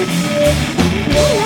Whoa.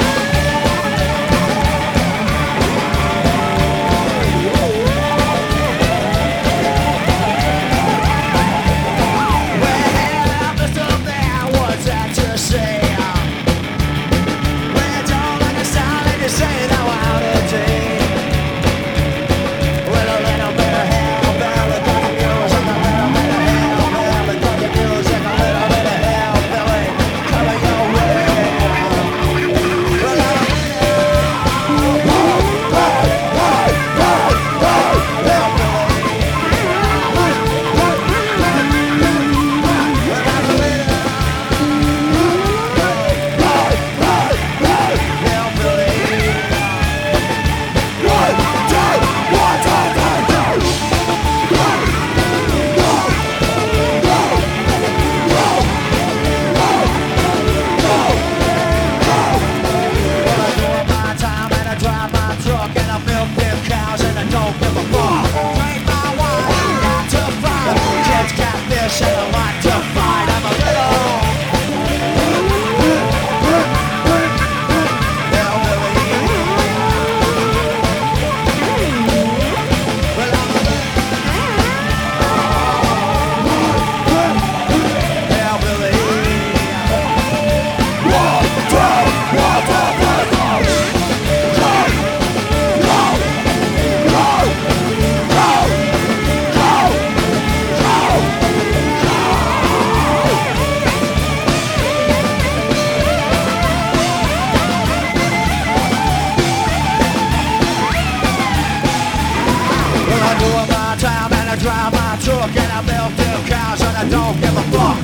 Book and I milk two cows and I don't give a fuck.